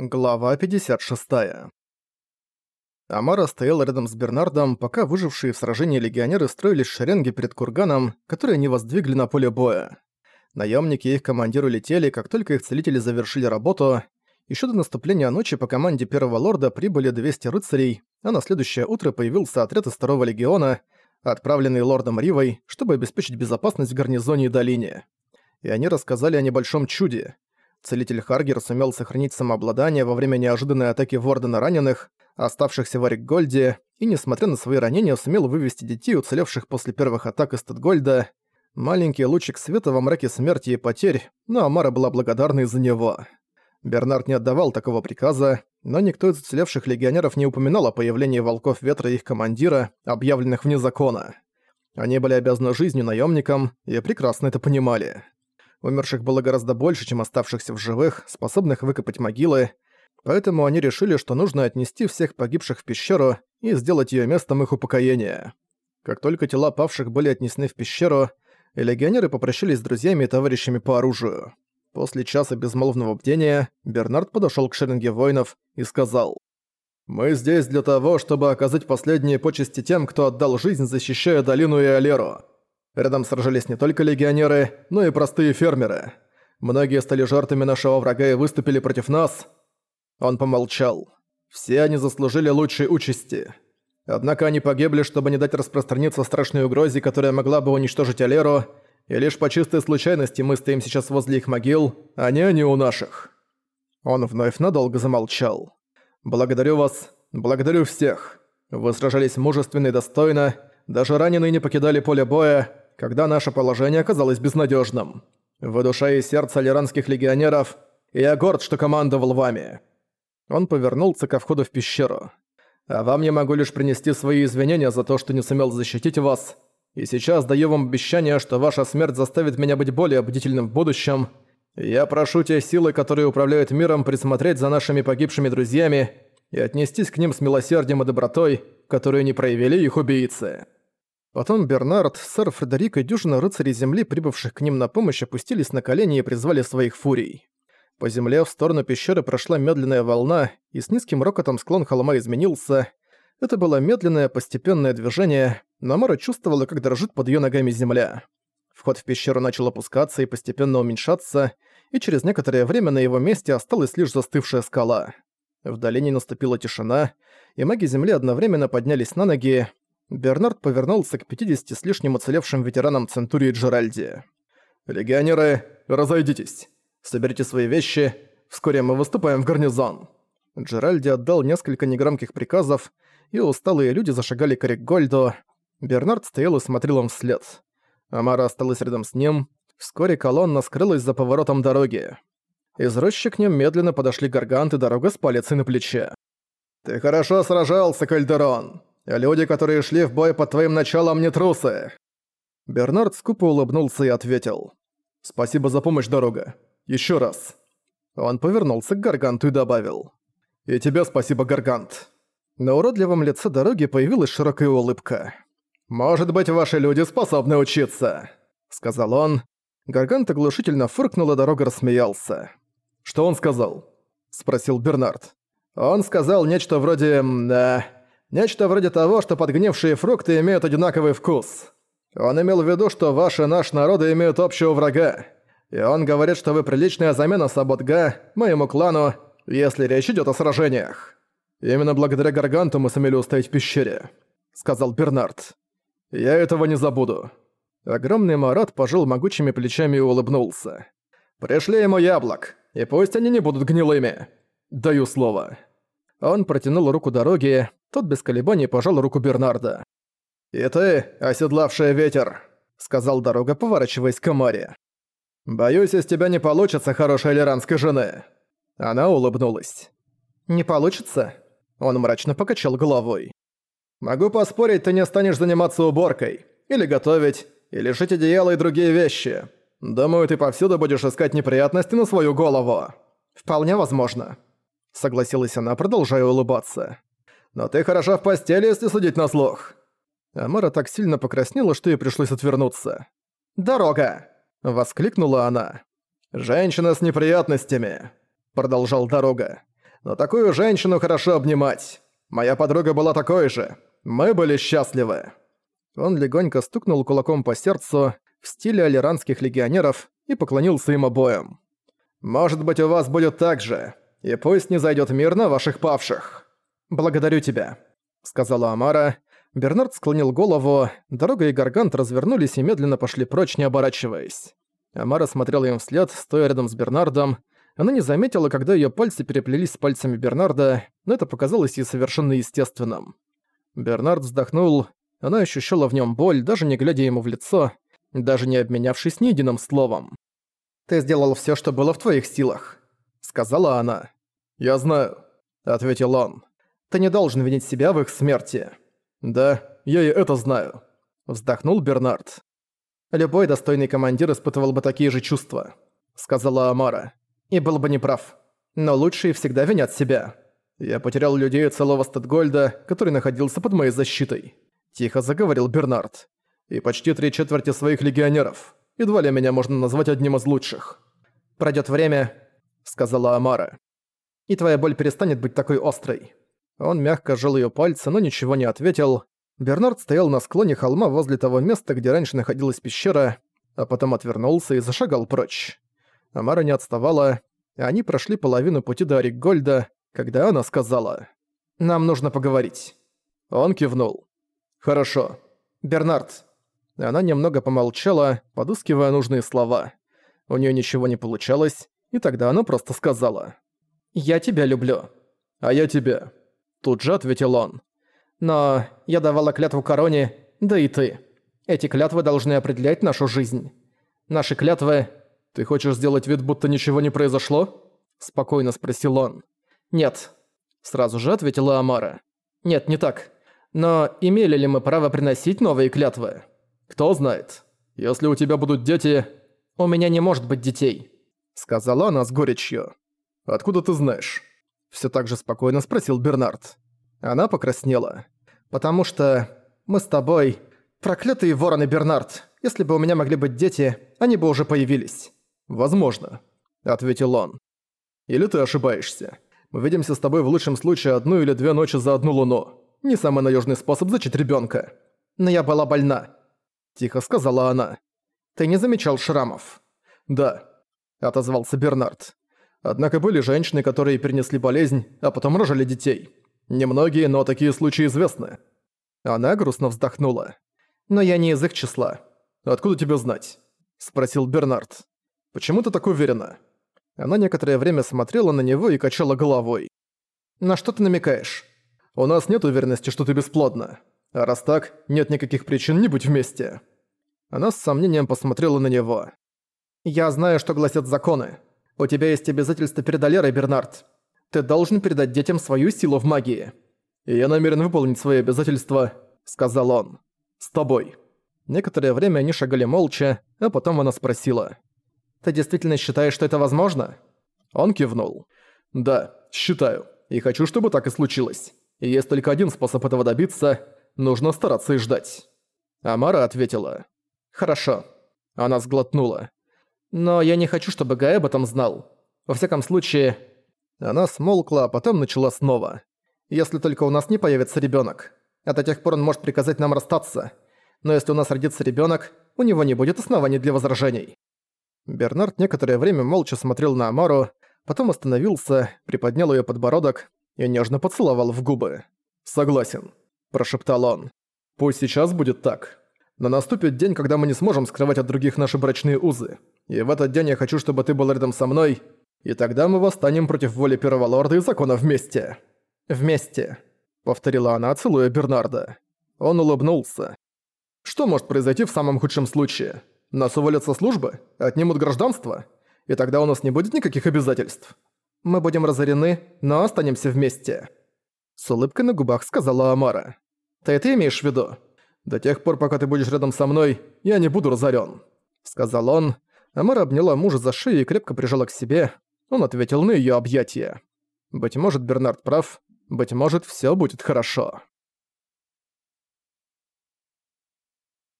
Глава 56. Амара стоял рядом с Бернардом, пока выжившие в сражении легионеры строились шеренги перед курганом, которые они воздвигли на поле боя. Наемники и их командиры летели, как только их целители завершили работу. Еще до наступления ночи по команде первого лорда прибыли 200 рыцарей, а на следующее утро появился отряд из второго легиона, отправленный лордом Ривой, чтобы обеспечить безопасность в гарнизоне и долине. И они рассказали о небольшом чуде — Целитель Харгер сумел сохранить самообладание во время неожиданной атаки Ворда на раненых, оставшихся в Арикгольде, и, несмотря на свои ранения, сумел вывести детей, уцелевших после первых атак из Тедгольда. Маленький лучик света во мраке смерти и потерь, но Амара была благодарна из-за него. Бернард не отдавал такого приказа, но никто из уцелевших легионеров не упоминал о появлении волков ветра и их командира, объявленных вне закона. Они были обязаны жизнью наемникам и прекрасно это понимали. Умерших было гораздо больше, чем оставшихся в живых, способных выкопать могилы, поэтому они решили, что нужно отнести всех погибших в пещеру и сделать её местом их упокоения. Как только тела павших были отнесены в пещеру, легионеры попрощались с друзьями и товарищами по оружию. После часа безмолвного бдения Бернард подошёл к шеренге воинов и сказал «Мы здесь для того, чтобы оказать последние почести тем, кто отдал жизнь, защищая долину и Алеру. Рядом сражались не только легионеры, но и простые фермеры. Многие стали жертвами нашего врага и выступили против нас. Он помолчал. Все они заслужили лучшей участи. Однако они погибли, чтобы не дать распространиться страшной угрозе, которая могла бы уничтожить Алеру, и лишь по чистой случайности мы стоим сейчас возле их могил, а не они у наших. Он вновь надолго замолчал. «Благодарю вас, благодарю всех. Вы сражались мужественно и достойно, даже раненые не покидали поле боя, когда наше положение оказалось безнадежным. Вы душа и сердце алиранских легионеров, я горд, что командовал вами». Он повернулся ко входу в пещеру. «А вам я могу лишь принести свои извинения за то, что не сумел защитить вас, и сейчас даю вам обещание, что ваша смерть заставит меня быть более бдительным в будущем. Я прошу те силы, которые управляют миром, присмотреть за нашими погибшими друзьями и отнестись к ним с милосердием и добротой, которые не проявили их убийцы». Потом Бернард, сэр Фредерик и дюжина рыцарей земли, прибывших к ним на помощь, опустились на колени и призвали своих фурий. По земле в сторону пещеры прошла медленная волна, и с низким рокотом склон холма изменился. Это было медленное, постепенное движение, но Мара чувствовала, как дрожит под её ногами земля. Вход в пещеру начал опускаться и постепенно уменьшаться, и через некоторое время на его месте осталась лишь застывшая скала. В долине наступила тишина, и маги Земли одновременно поднялись на ноги, Бернард повернулся к 50 с лишним уцелевшим ветеранам Центурии Джеральди. «Легионеры, разойдитесь. Соберите свои вещи. Вскоре мы выступаем в гарнизон». Джеральди отдал несколько негромких приказов, и усталые люди зашагали к Рикгольду. Бернард стоял и смотрел им вслед. Амара осталась рядом с ним. Вскоре колонна скрылась за поворотом дороги. Из рощи к ним медленно подошли Гаргант и дорога с палицей на плече. «Ты хорошо сражался, Кальдерон!» Люди, которые шли в бой под твоим началом, не трусы!» Бернард скупо улыбнулся и ответил. «Спасибо за помощь, дорога. Еще раз». Он повернулся к Гарганту и добавил. «И тебе спасибо, Гаргант». На уродливом лице дороги появилась широкая улыбка. «Может быть, ваши люди способны учиться», — сказал он. Гаргант оглушительно фыркнул, и дорога рассмеялся. «Что он сказал?» — спросил Бернард. «Он сказал нечто вроде... да...» Нечто вроде того, что подгнившие фрукты имеют одинаковый вкус. Он имел в виду, что ваши и наш народы имеют общего врага. И он говорит, что вы приличная замена Саботга, моему клану, если речь идет о сражениях. Именно благодаря Гарганту мы сумели устоять в пещере», — сказал Бернард. «Я этого не забуду». Огромный Марат пожал могучими плечами и улыбнулся. «Пришли ему яблок, и пусть они не будут гнилыми. Даю слово». Он протянул руку дороги, тот без колебаний пожал руку Бернарда. «И ты, оседлавшая ветер», — сказал дорога, поворачиваясь к Маре. «Боюсь, из тебя не получится хорошей лиранской жены». Она улыбнулась. «Не получится?» Он мрачно покачал головой. «Могу поспорить, ты не станешь заниматься уборкой. Или готовить, или шить одеяло и другие вещи. Думаю, ты повсюду будешь искать неприятности на свою голову». «Вполне возможно», — согласилась она, продолжая улыбаться но ты хороша в постели, если судить на слух». Амара так сильно покраснела, что ей пришлось отвернуться. «Дорога!» — воскликнула она. «Женщина с неприятностями», — продолжал Дорога. Но такую женщину хорошо обнимать. Моя подруга была такой же. Мы были счастливы». Он легонько стукнул кулаком по сердцу в стиле алиранских легионеров и поклонился им обоим. «Может быть, у вас будет так же, и пусть не зайдет мир на ваших павших». «Благодарю тебя», — сказала Амара. Бернард склонил голову, дорога и Гаргант развернулись и медленно пошли прочь, не оборачиваясь. Амара смотрела им вслед, стоя рядом с Бернардом. Она не заметила, когда ее пальцы переплелись с пальцами Бернарда, но это показалось ей совершенно естественным. Бернард вздохнул, она ощущала в нем боль, даже не глядя ему в лицо, даже не обменявшись ни единым словом. «Ты сделал все, что было в твоих силах», — сказала она. «Я знаю», — ответил он. «Ты не должен винить себя в их смерти». «Да, я и это знаю», — вздохнул Бернард. «Любой достойный командир испытывал бы такие же чувства», — сказала Амара. «И был бы неправ. Но лучшие всегда винят себя. Я потерял людей целого Статгольда, который находился под моей защитой», — тихо заговорил Бернард. «И почти три четверти своих легионеров. Едва ли меня можно назвать одним из лучших. Пройдет время, сказала Амара. И твоя боль перестанет быть такой острой. Он мягко сжал ее пальцы, но ничего не ответил. Бернард стоял на склоне холма возле того места, где раньше находилась пещера, а потом отвернулся и зашагал прочь. Амара не отставала, и они прошли половину пути до Оригольда, когда она сказала «Нам нужно поговорить». Он кивнул. «Хорошо. Бернард, она немного помолчала, подыскивая нужные слова. У нее ничего не получалось, и тогда она просто сказала. «Я тебя люблю». «А я тебя». Тут же ответил он. «Но я давала клятву короне, да и ты. Эти клятвы должны определять нашу жизнь. Наши клятвы... Ты хочешь сделать вид, будто ничего не произошло?» Спокойно спросил он. «Нет». Сразу же ответила Амара. «Нет, не так. Но имели ли мы право приносить новые клятвы?» «Кто знает. Если у тебя будут дети...» «У меня не может быть детей», — сказала она с горечью. «Откуда ты знаешь?» Все так же спокойно спросил Бернард. Она покраснела. «Потому что мы с тобой... Проклятые вороны, Бернард! Если бы у меня могли быть дети, они бы уже появились». «Возможно», — ответил он. «Или ты ошибаешься. Мы видимся с тобой в лучшем случае одну или две ночи за одну луну. Не самый надежный способ зачать ребенка. Но я была больна. Тихо сказала она. «Ты не замечал шрамов?» «Да», — отозвался Бернард. «Однако были женщины, которые перенесли болезнь, а потом рожали детей. Немногие, но такие случаи известны». Она грустно вздохнула. «Но я не из их числа. Откуда тебе знать?» — спросил Бернард. «Почему ты так уверена?» Она некоторое время смотрела на него и качала головой. «На что ты намекаешь?» «У нас нет уверенности, что ты бесплодна. А раз так, нет никаких причин не быть вместе». Она с сомнением посмотрела на него. «Я знаю, что гласят законы. У тебя есть обязательства перед Алерой, Бернард. Ты должен передать детям свою силу в магии». «И я намерен выполнить свои обязательства», — сказал он. «С тобой». Некоторое время они шагали молча, а потом она спросила. «Ты действительно считаешь, что это возможно?» Он кивнул. «Да, считаю. И хочу, чтобы так и случилось. И есть только один способ этого добиться — нужно стараться и ждать». Амара ответила. «Хорошо». Она сглотнула. «Но я не хочу, чтобы Гай об этом знал. Во всяком случае...» Она смолкла, а потом начала снова. «Если только у нас не появится ребёнок. А до тех пор он может приказать нам расстаться. Но если у нас родится ребёнок, у него не будет оснований для возражений». Бернард некоторое время молча смотрел на Амару, потом остановился, приподнял её подбородок и нежно поцеловал в губы. «Согласен», – прошептал он. «Пусть сейчас будет так». Но наступит день, когда мы не сможем скрывать от других наши брачные узы. И в этот день я хочу, чтобы ты был рядом со мной, и тогда мы восстанем против воли Первого Лорда и Закона вместе. Вместе», — повторила она, целуя Бернарда. Он улыбнулся. «Что может произойти в самом худшем случае? Нас уволят со службы? Отнимут гражданство? И тогда у нас не будет никаких обязательств. Мы будем разорены, но останемся вместе». С улыбкой на губах сказала Амара. «Ты это имеешь в виду?» «До тех пор, пока ты будешь рядом со мной, я не буду разорен», — сказал он. Амара обняла мужа за шею и крепко прижала к себе. Он ответил на ее объятия. «Быть может, Бернард прав. Быть может, все будет хорошо».